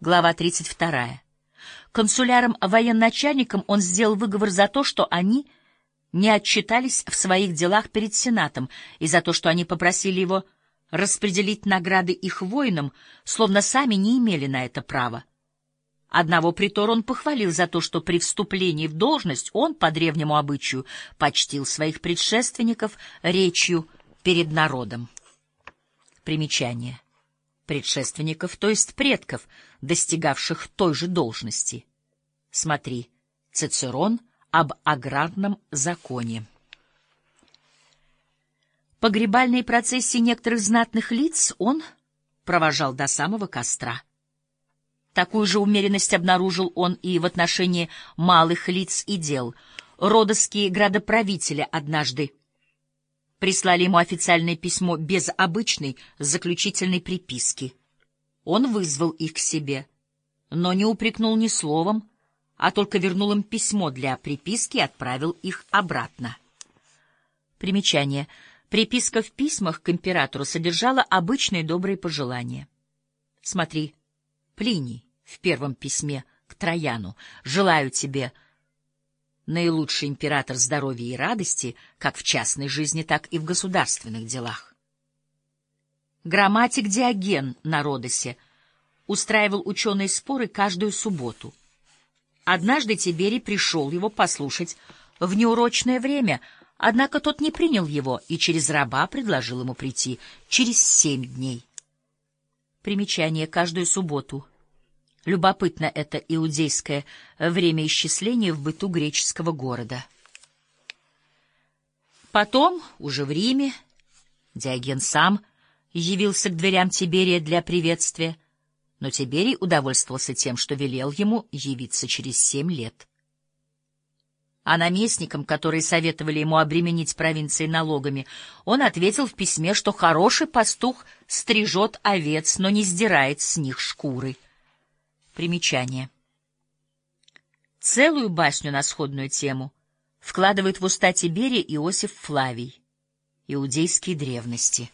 Глава 32. Консуляром-военачальником он сделал выговор за то, что они не отчитались в своих делах перед Сенатом и за то, что они попросили его распределить награды их воинам, словно сами не имели на это права. Одного притора он похвалил за то, что при вступлении в должность он, по древнему обычаю, почтил своих предшественников речью перед народом. Примечание. Предшественников, то есть предков, достигавших той же должности. Смотри, Цицерон об аграрном законе. Погребальные процессии некоторых знатных лиц он провожал до самого костра. Такую же умеренность обнаружил он и в отношении малых лиц и дел. Родовские градоправители однажды прислали ему официальное письмо без обычной заключительной приписки. Он вызвал их к себе, но не упрекнул ни словом, а только вернул им письмо для приписки и отправил их обратно. Примечание. Приписка в письмах к императору содержала обычные добрые пожелания. Смотри, Плиний в первом письме к Трояну. «Желаю тебе...» наилучший император здоровья и радости как в частной жизни, так и в государственных делах. Грамматик Диоген на Родосе устраивал ученые споры каждую субботу. Однажды Тиберий пришел его послушать в неурочное время, однако тот не принял его и через раба предложил ему прийти через семь дней. Примечание каждую субботу — Любопытно это иудейское время исчисления в быту греческого города. Потом, уже в Риме, Диоген сам явился к дверям Тиберия для приветствия, но Тиберий удовольствовался тем, что велел ему явиться через семь лет. А наместникам, которые советовали ему обременить провинции налогами, он ответил в письме, что хороший пастух стрижет овец, но не сдирает с них шкуры — Примечание. Целую басню на сходную тему вкладывает в уста Тиберия Иосиф Флавий. Иудейские древности.